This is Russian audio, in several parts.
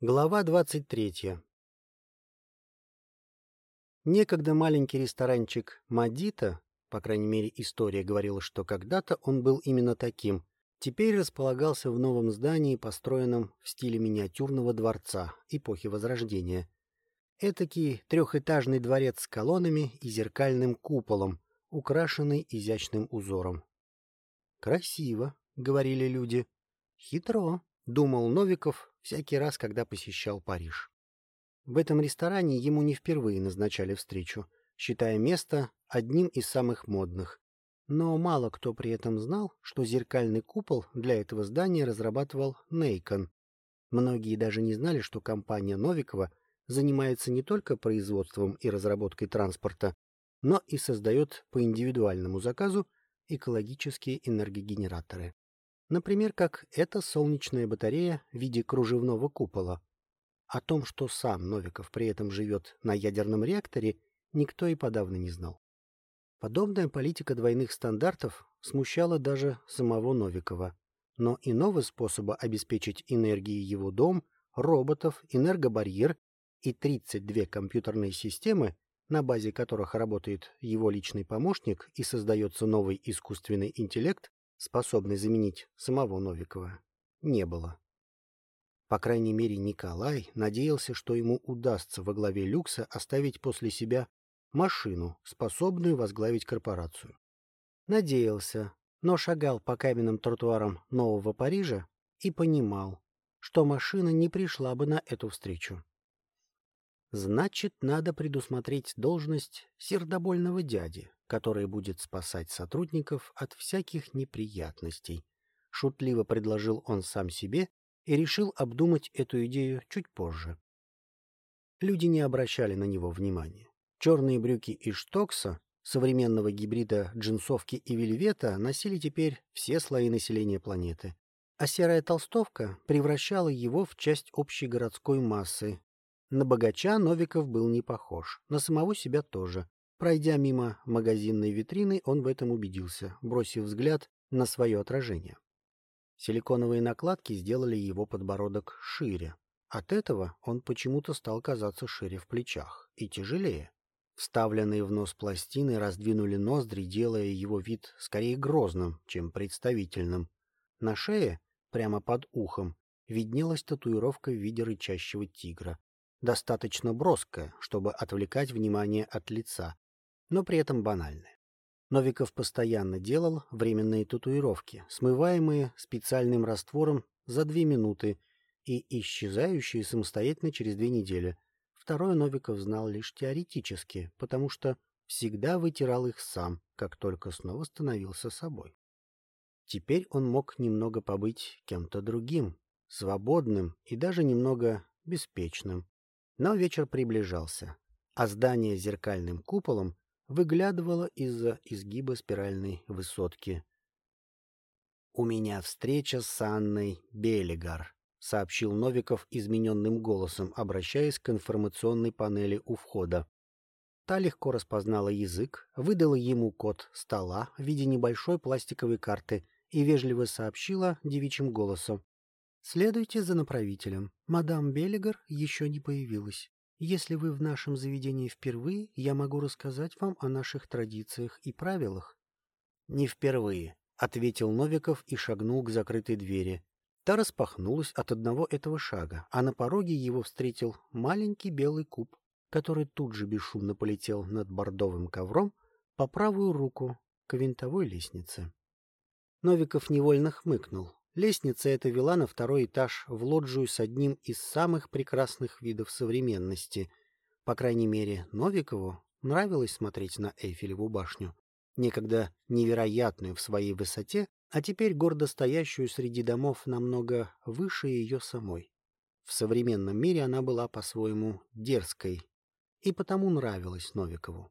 Глава 23 Некогда маленький ресторанчик «Мадита», по крайней мере история говорила, что когда-то он был именно таким, теперь располагался в новом здании, построенном в стиле миниатюрного дворца эпохи Возрождения. Этакий трехэтажный дворец с колоннами и зеркальным куполом, украшенный изящным узором. «Красиво», — говорили люди. «Хитро», — думал Новиков, всякий раз, когда посещал Париж. В этом ресторане ему не впервые назначали встречу, считая место одним из самых модных. Но мало кто при этом знал, что зеркальный купол для этого здания разрабатывал Нейкон. Многие даже не знали, что компания Новикова занимается не только производством и разработкой транспорта, но и создает по индивидуальному заказу экологические энергогенераторы. Например, как эта солнечная батарея в виде кружевного купола. О том, что сам Новиков при этом живет на ядерном реакторе, никто и подавно не знал. Подобная политика двойных стандартов смущала даже самого Новикова. Но иного способа обеспечить энергией его дом, роботов, энергобарьер и 32 компьютерные системы, на базе которых работает его личный помощник и создается новый искусственный интеллект, способной заменить самого Новикова, не было. По крайней мере, Николай надеялся, что ему удастся во главе люкса оставить после себя машину, способную возглавить корпорацию. Надеялся, но шагал по каменным тротуарам Нового Парижа и понимал, что машина не пришла бы на эту встречу. Значит, надо предусмотреть должность сердобольного дяди, который будет спасать сотрудников от всяких неприятностей. Шутливо предложил он сам себе и решил обдумать эту идею чуть позже. Люди не обращали на него внимания. Черные брюки из штокса, современного гибрида джинсовки и вельвета, носили теперь все слои населения планеты, а серая толстовка превращала его в часть общей городской массы, на богача Новиков был не похож, на самого себя тоже. Пройдя мимо магазинной витрины, он в этом убедился, бросив взгляд на свое отражение. Силиконовые накладки сделали его подбородок шире. От этого он почему-то стал казаться шире в плечах и тяжелее. Вставленные в нос пластины раздвинули ноздри, делая его вид скорее грозным, чем представительным. На шее, прямо под ухом, виднелась татуировка в виде рычащего тигра, достаточно броская, чтобы отвлекать внимание от лица, но при этом банальная. Новиков постоянно делал временные татуировки, смываемые специальным раствором за две минуты и исчезающие самостоятельно через две недели. Второе Новиков знал лишь теоретически, потому что всегда вытирал их сам, как только снова становился собой. Теперь он мог немного побыть кем-то другим, свободным и даже немного беспечным, но вечер приближался, а здание с зеркальным куполом выглядывало из-за изгиба спиральной высотки. «У меня встреча с Анной Белигар», — сообщил Новиков измененным голосом, обращаясь к информационной панели у входа. Та легко распознала язык, выдала ему код стола в виде небольшой пластиковой карты и вежливо сообщила девичьим голосом. Следуйте за направителем. Мадам Беллигар еще не появилась. Если вы в нашем заведении впервые, я могу рассказать вам о наших традициях и правилах. — Не впервые, — ответил Новиков и шагнул к закрытой двери. Та распахнулась от одного этого шага, а на пороге его встретил маленький белый куб, который тут же бесшумно полетел над бордовым ковром по правую руку к винтовой лестнице. Новиков невольно хмыкнул. Лестница эта вела на второй этаж в лоджию с одним из самых прекрасных видов современности. По крайней мере, Новикову нравилось смотреть на Эйфелеву башню, некогда невероятную в своей высоте, а теперь гордо стоящую среди домов намного выше ее самой. В современном мире она была по-своему дерзкой, и потому нравилась Новикову.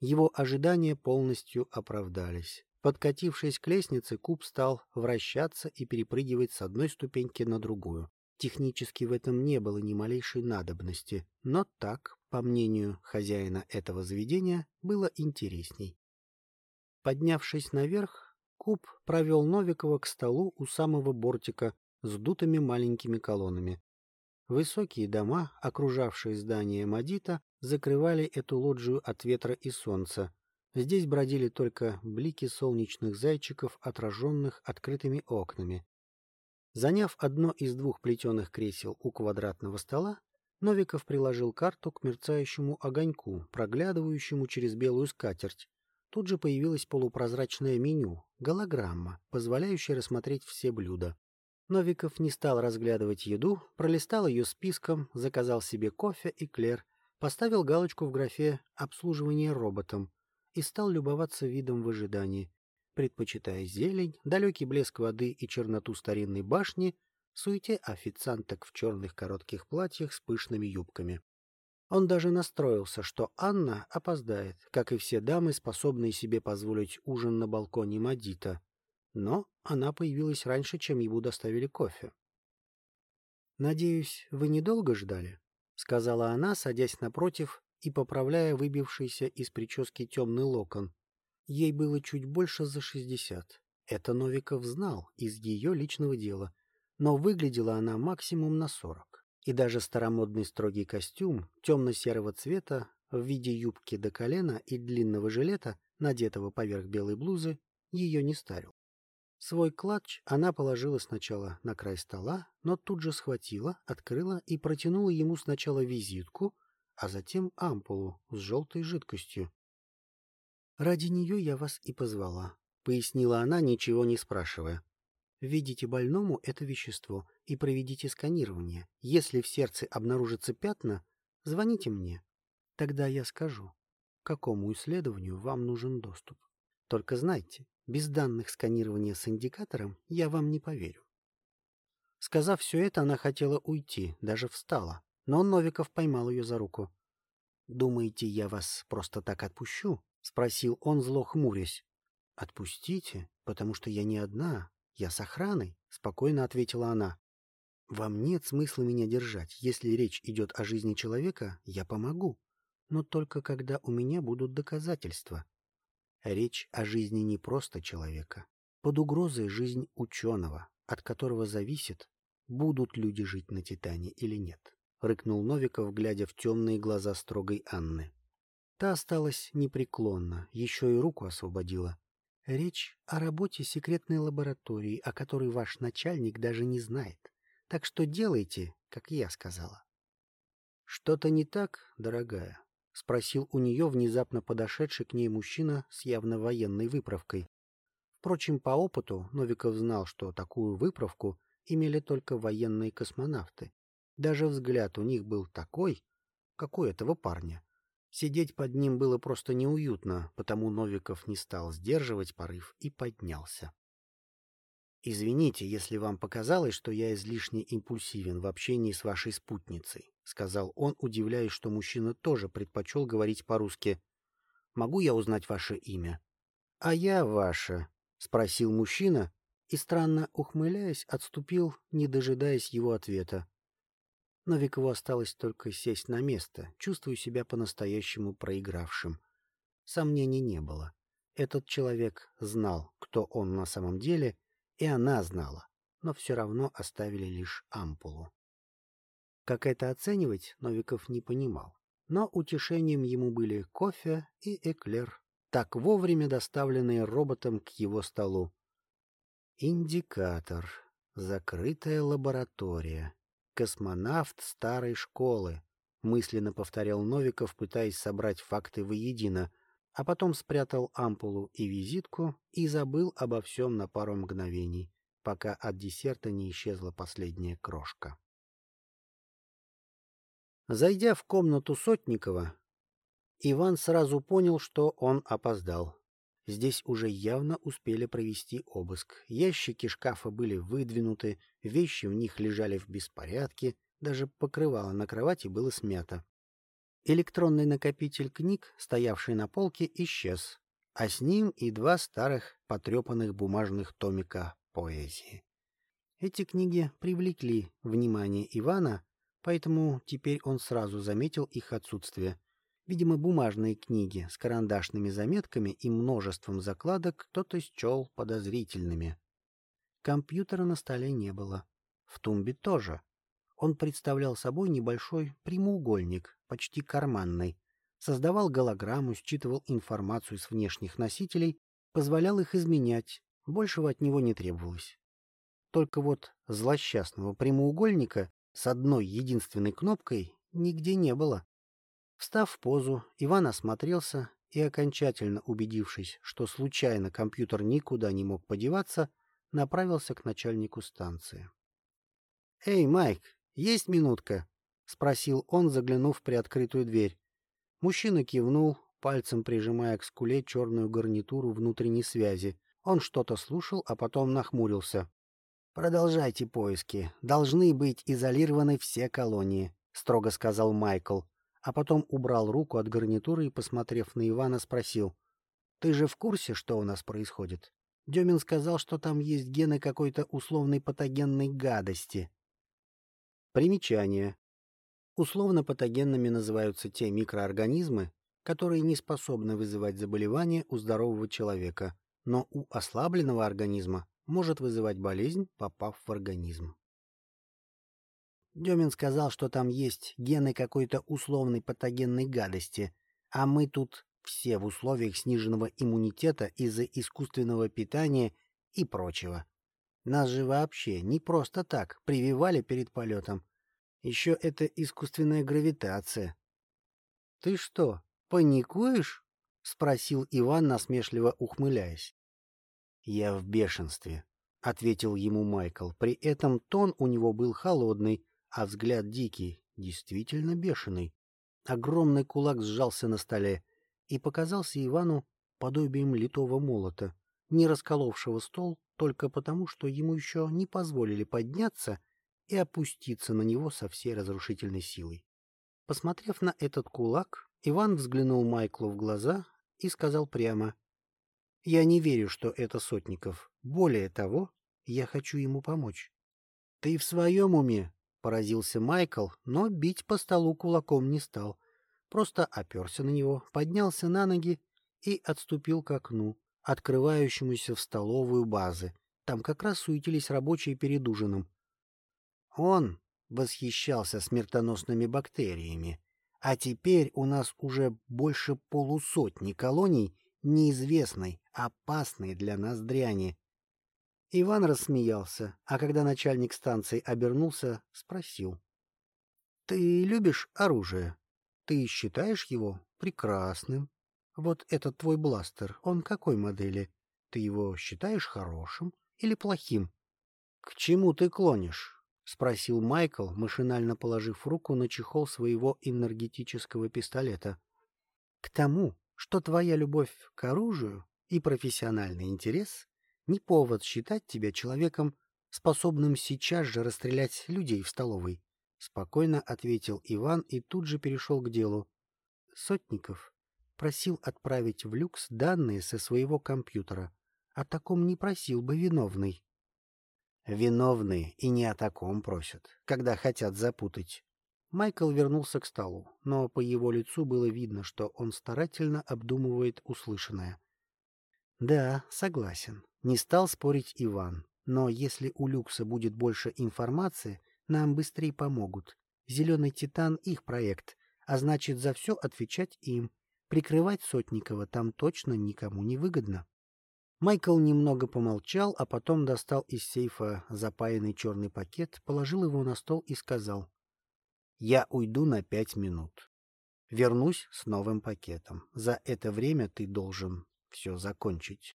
Его ожидания полностью оправдались. Подкатившись к лестнице, куб стал вращаться и перепрыгивать с одной ступеньки на другую. Технически в этом не было ни малейшей надобности, но так, по мнению хозяина этого заведения, было интересней. Поднявшись наверх, куб провел Новикова к столу у самого бортика с дутыми маленькими колоннами. Высокие дома, окружавшие здание Мадита, закрывали эту лоджию от ветра и солнца. Здесь бродили только блики солнечных зайчиков, отраженных открытыми окнами. Заняв одно из двух плетеных кресел у квадратного стола, Новиков приложил карту к мерцающему огоньку, проглядывающему через белую скатерть. Тут же появилось полупрозрачное меню, голограмма, позволяющая рассмотреть все блюда. Новиков не стал разглядывать еду, пролистал ее списком, заказал себе кофе и клер, поставил галочку в графе «Обслуживание роботом» и стал любоваться видом в ожидании, предпочитая зелень, далекий блеск воды и черноту старинной башни суете официанток в черных коротких платьях с пышными юбками. Он даже настроился, что Анна опоздает, как и все дамы, способные себе позволить ужин на балконе Мадита. Но она появилась раньше, чем ему доставили кофе. «Надеюсь, вы недолго ждали?» — сказала она, садясь напротив и поправляя выбившийся из прически темный локон. Ей было чуть больше за шестьдесят. Это Новиков знал из ее личного дела — но выглядела она максимум на сорок. И даже старомодный строгий костюм темно-серого цвета в виде юбки до колена и длинного жилета, надетого поверх белой блузы, ее не старил. Свой клатч она положила сначала на край стола, но тут же схватила, открыла и протянула ему сначала визитку, а затем ампулу с желтой жидкостью. «Ради нее я вас и позвала», — пояснила она, ничего не спрашивая. Введите больному это вещество и проведите сканирование. Если в сердце обнаружатся пятна, звоните мне. Тогда я скажу, какому исследованию вам нужен доступ. Только знайте, без данных сканирования с индикатором я вам не поверю. Сказав все это, она хотела уйти, даже встала, но Новиков поймал ее за руку. «Думаете, я вас просто так отпущу?» — спросил он, зло хмурясь. «Отпустите, потому что я не одна, «Я с охраной», — спокойно ответила она. «Вам нет смысла меня держать. Если речь идет о жизни человека, я помогу. Но только когда у меня будут доказательства. Речь о жизни не просто человека. Под угрозой жизнь ученого, от которого зависит, будут люди жить на Титане или нет», — рыкнул Новиков, глядя в темные глаза строгой Анны. Та осталась непреклонна, еще и руку освободила. Речь о работе секретной лаборатории, о которой ваш начальник даже не знает. Так что делайте, как я сказала. — Что-то не так, дорогая? — спросил у нее внезапно подошедший к ней мужчина с явно военной выправкой. Впрочем, по опыту Новиков знал, что такую выправку имели только военные космонавты. Даже взгляд у них был такой, как у этого парня. Сидеть под ним было просто неуютно, потому Новиков не стал сдерживать порыв и поднялся. «Извините, если вам показалось, что я излишне импульсивен в общении с вашей спутницей», — сказал он, удивляясь, что мужчина тоже предпочел говорить по-русски. «Могу я узнать ваше имя?» «А я ваше», — спросил мужчина и, странно ухмыляясь, отступил, не дожидаясь его ответа. Новикову осталось только сесть на место, чувствуя себя по-настоящему проигравшим. Сомнений не было. Этот человек знал, кто он на самом деле, и она знала, но все равно оставили лишь ампулу. Как это оценивать, Новиков не понимал. Но утешением ему были кофе и эклер, так вовремя доставленные роботом к его столу. Индикатор. Закрытая лаборатория. «Космонавт старой школы», — мысленно повторял Новиков, пытаясь собрать факты воедино, а потом спрятал ампулу и визитку и забыл обо всем на пару мгновений, пока от десерта не исчезла последняя крошка. Зайдя в комнату Сотникова, Иван сразу понял, что он опоздал. Здесь уже явно успели провести обыск. Ящики шкафа были выдвинуты, вещи в них лежали в беспорядке, даже покрывало на кровати было смято. Электронный накопитель книг, стоявший на полке, исчез, а с ним и два старых потрепанных бумажных томика поэзии. Эти книги привлекли внимание Ивана, поэтому теперь он сразу заметил их отсутствие. Видимо, бумажные книги с карандашными заметками и множеством закладок кто-то счел подозрительными. Компьютера на столе не было. В тумбе тоже. Он представлял собой небольшой прямоугольник, почти карманный. Создавал голограмму, считывал информацию с внешних носителей, позволял их изменять. Большего от него не требовалось. Только вот злосчастного прямоугольника с одной единственной кнопкой нигде не было. Встав в позу, Иван осмотрелся и, окончательно убедившись, что случайно компьютер никуда не мог подеваться, направился к начальнику станции. «Эй, Майк, есть минутка?» — спросил он, заглянув в приоткрытую дверь. Мужчина кивнул, пальцем прижимая к скуле черную гарнитуру внутренней связи. Он что-то слушал, а потом нахмурился. «Продолжайте поиски. Должны быть изолированы все колонии», — строго сказал Майкл, а потом убрал руку от гарнитуры и, посмотрев на Ивана, спросил. «Ты же в курсе, что у нас происходит? Демин сказал, что там есть гены какой-то условной патогенной гадости». Примечание. Условно патогенными называются те микроорганизмы, которые не способны вызывать заболевания у здорового человека, но у ослабленного организма может вызывать болезнь, попав в организм. Демин сказал, что там есть гены какой-то условной патогенной гадости, а мы тут все в условиях сниженного иммунитета из-за искусственного питания и прочего. Нас же вообще не просто так прививали перед полетом. Еще это искусственная гравитация. — Ты что, паникуешь? — спросил Иван, насмешливо ухмыляясь. — Я в бешенстве, — ответил ему Майкл. При этом тон у него был холодный, а взгляд дикий, действительно бешеный. Огромный кулак сжался на столе и показался Ивану подобием литого молота, не расколовшего стол только потому, что ему еще не позволили подняться и опуститься на него со всей разрушительной силой. Посмотрев на этот кулак, Иван взглянул Майклу в глаза и сказал прямо, «Я не верю, что это Сотников. Более того, я хочу ему помочь». «Ты в своем уме?» — поразился Майкл, но бить по столу кулаком не стал. Просто оперся на него, поднялся на ноги и отступил к окну, открывающемуся в столовую базы. Там как раз суетились рабочие перед ужином. Он восхищался смертоносными бактериями, а теперь у нас уже больше полусотни колоний неизвестной, опасной для нас дряни. Иван рассмеялся, а когда начальник станции обернулся, спросил. — Ты любишь оружие? Ты считаешь его прекрасным? Вот этот твой бластер, он какой модели? Ты его считаешь хорошим или плохим? — К чему ты клонишь? — спросил Майкл, машинально положив руку на чехол своего энергетического пистолета. — К тому, что твоя любовь к оружию и профессиональный интерес не повод считать тебя человеком, способным сейчас же расстрелять людей в столовой, — спокойно ответил Иван и тут же перешел к делу. Сотников просил отправить в люкс данные со своего компьютера. О таком не просил бы виновный. Виновные и не о таком просят, когда хотят запутать. Майкл вернулся к столу, но по его лицу было видно, что он старательно обдумывает услышанное. Да, согласен. Не стал спорить Иван. Но если у Люкса будет больше информации, нам быстрее помогут. Зеленый Титан — их проект, а значит, за все отвечать им. Прикрывать Сотникова там точно никому не выгодно. Майкл немного помолчал, а потом достал из сейфа запаянный черный пакет, положил его на стол и сказал. «Я уйду на пять минут. Вернусь с новым пакетом. За это время ты должен все закончить».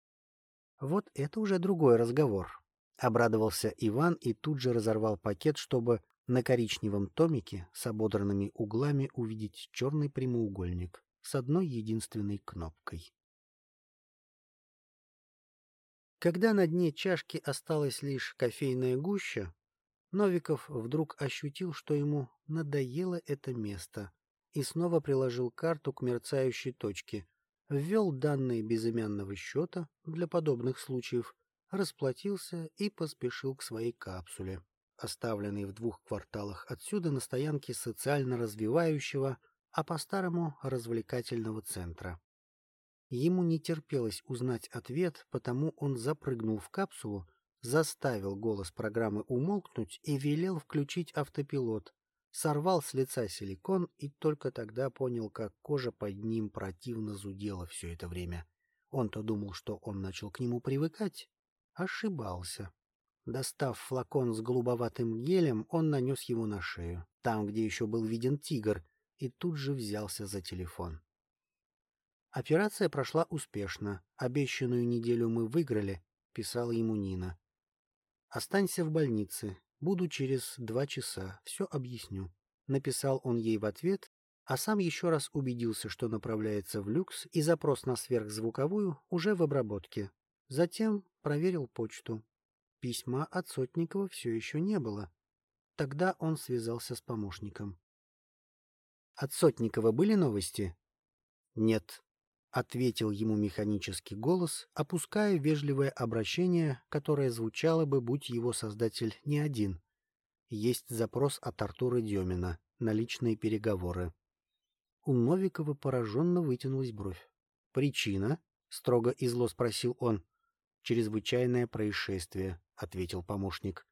«Вот это уже другой разговор», — обрадовался Иван и тут же разорвал пакет, чтобы на коричневом томике с ободранными углами увидеть черный прямоугольник с одной единственной кнопкой. Когда на дне чашки осталась лишь кофейная гуща, Новиков вдруг ощутил, что ему надоело это место, и снова приложил карту к мерцающей точке, ввел данные безымянного счета для подобных случаев, расплатился и поспешил к своей капсуле, оставленной в двух кварталах отсюда на стоянке социально развивающего, а по-старому развлекательного центра. Ему не терпелось узнать ответ, потому он запрыгнул в капсулу, заставил голос программы умолкнуть и велел включить автопилот, сорвал с лица силикон и только тогда понял, как кожа под ним противно зудела все это время. Он-то думал, что он начал к нему привыкать. Ошибался. Достав флакон с голубоватым гелем, он нанес его на шею, там, где еще был виден тигр, и тут же взялся за телефон. Операция прошла успешно. Обещанную неделю мы выиграли, писала ему Нина. Останься в больнице. Буду через два часа. Все объясню. Написал он ей в ответ, а сам еще раз убедился, что направляется в люкс, и запрос на сверхзвуковую уже в обработке. Затем проверил почту. Письма от Сотникова все еще не было. Тогда он связался с помощником. «От Сотникова были новости?» «Нет», — ответил ему механический голос, опуская вежливое обращение, которое звучало бы, будь его создатель не один. Есть запрос от Артура Демина на личные переговоры. У Новикова пораженно вытянулась бровь. «Причина?» — строго и зло спросил он. «Чрезвычайное происшествие», — ответил помощник.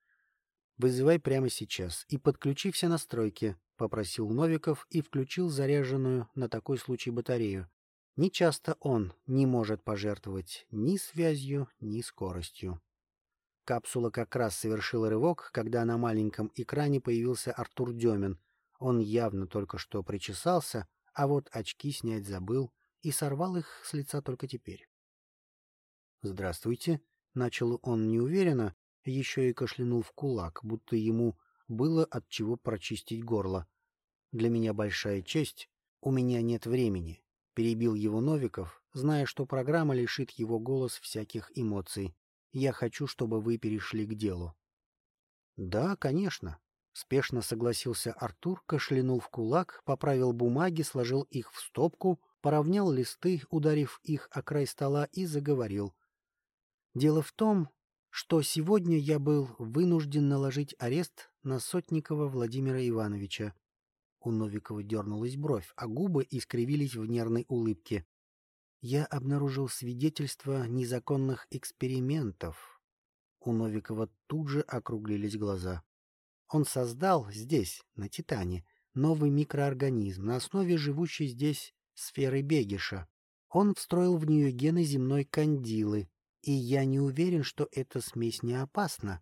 «Вызывай прямо сейчас и подключи все настройки», — попросил Новиков и включил заряженную на такой случай батарею. Нечасто он не может пожертвовать ни связью, ни скоростью. Капсула как раз совершила рывок, когда на маленьком экране появился Артур Демин. Он явно только что причесался, а вот очки снять забыл и сорвал их с лица только теперь. «Здравствуйте», — начал он неуверенно, еще и кашлянул в кулак, будто ему было от чего прочистить горло. «Для меня большая честь. У меня нет времени», — перебил его Новиков, зная, что программа лишит его голос всяких эмоций. «Я хочу, чтобы вы перешли к делу». «Да, конечно», — спешно согласился Артур, кашлянул в кулак, поправил бумаги, сложил их в стопку, поравнял листы, ударив их о край стола и заговорил — Дело в том, что сегодня я был вынужден наложить арест на Сотникова Владимира Ивановича. У Новикова дернулась бровь, а губы искривились в нервной улыбке. Я обнаружил свидетельства незаконных экспериментов. У Новикова тут же округлились глаза. Он создал здесь, на Титане, новый микроорганизм на основе живущей здесь сферы Бегиша. Он встроил в нее гены земной кандилы, и я не уверен, что эта смесь не опасна.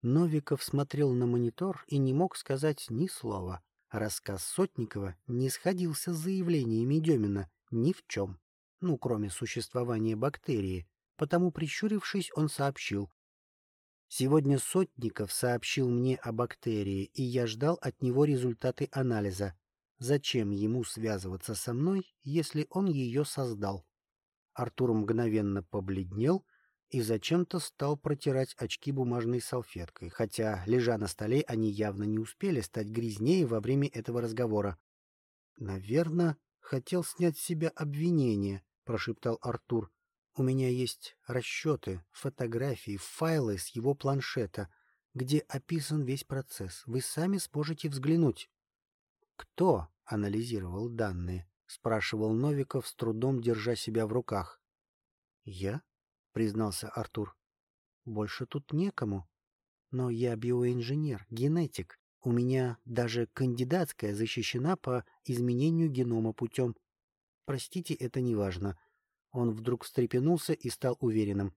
Новиков смотрел на монитор и не мог сказать ни слова. Рассказ Сотникова не сходился с заявлениями Демина ни в чем, ну, кроме существования бактерии, потому, прищурившись, он сообщил. Сегодня Сотников сообщил мне о бактерии, и я ждал от него результаты анализа. Зачем ему связываться со мной, если он ее создал? Артур мгновенно побледнел и зачем-то стал протирать очки бумажной салфеткой, хотя, лежа на столе, они явно не успели стать грязнее во время этого разговора. «Наверное, хотел снять с себя обвинение», — прошептал Артур. «У меня есть расчеты, фотографии, файлы с его планшета, где описан весь процесс. Вы сами сможете взглянуть». «Кто?» — анализировал данные. — спрашивал Новиков, с трудом держа себя в руках. «Я?» — признался Артур. «Больше тут некому. Но я биоинженер, генетик. У меня даже кандидатская защищена по изменению генома путем. Простите, это не важно». Он вдруг встрепенулся и стал уверенным.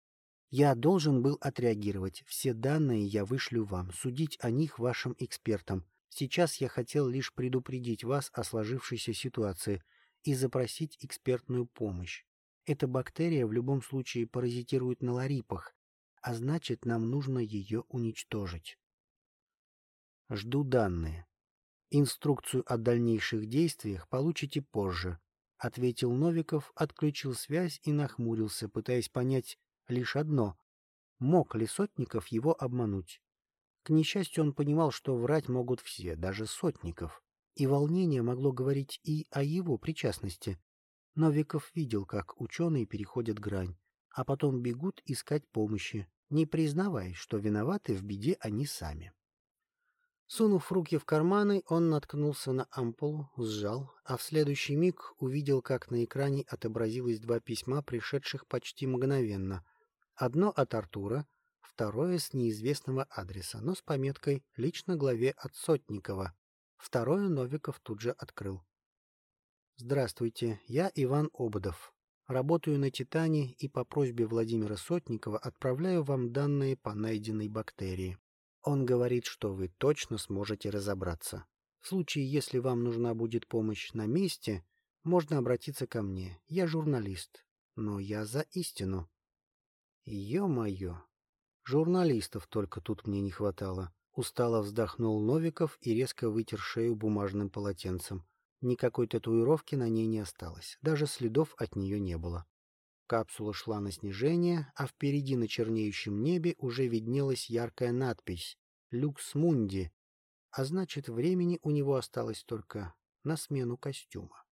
«Я должен был отреагировать. Все данные я вышлю вам, судить о них вашим экспертам. Сейчас я хотел лишь предупредить вас о сложившейся ситуации и запросить экспертную помощь. Эта бактерия в любом случае паразитирует на ларипах, а значит, нам нужно ее уничтожить. Жду данные. Инструкцию о дальнейших действиях получите позже, ответил Новиков, отключил связь и нахмурился, пытаясь понять лишь одно: мог ли Сотников его обмануть? К несчастью, он понимал, что врать могут все, даже Сотников и волнение могло говорить и о его причастности. Новиков видел, как ученые переходят грань, а потом бегут искать помощи, не признавая, что виноваты в беде они сами. Сунув руки в карманы, он наткнулся на ампулу, сжал, а в следующий миг увидел, как на экране отобразилось два письма, пришедших почти мгновенно. Одно от Артура, второе с неизвестного адреса, но с пометкой «Лично главе от Сотникова». Второе Новиков тут же открыл. «Здравствуйте, я Иван Ободов. Работаю на «Титане» и по просьбе Владимира Сотникова отправляю вам данные по найденной бактерии. Он говорит, что вы точно сможете разобраться. В случае, если вам нужна будет помощь на месте, можно обратиться ко мне. Я журналист, но я за истину». «Е-мое! Журналистов только тут мне не хватало». Устало вздохнул Новиков и резко вытер шею бумажным полотенцем. Никакой татуировки на ней не осталось, даже следов от нее не было. Капсула шла на снижение, а впереди на чернеющем небе уже виднелась яркая надпись «Люкс Мунди», а значит, времени у него осталось только на смену костюма.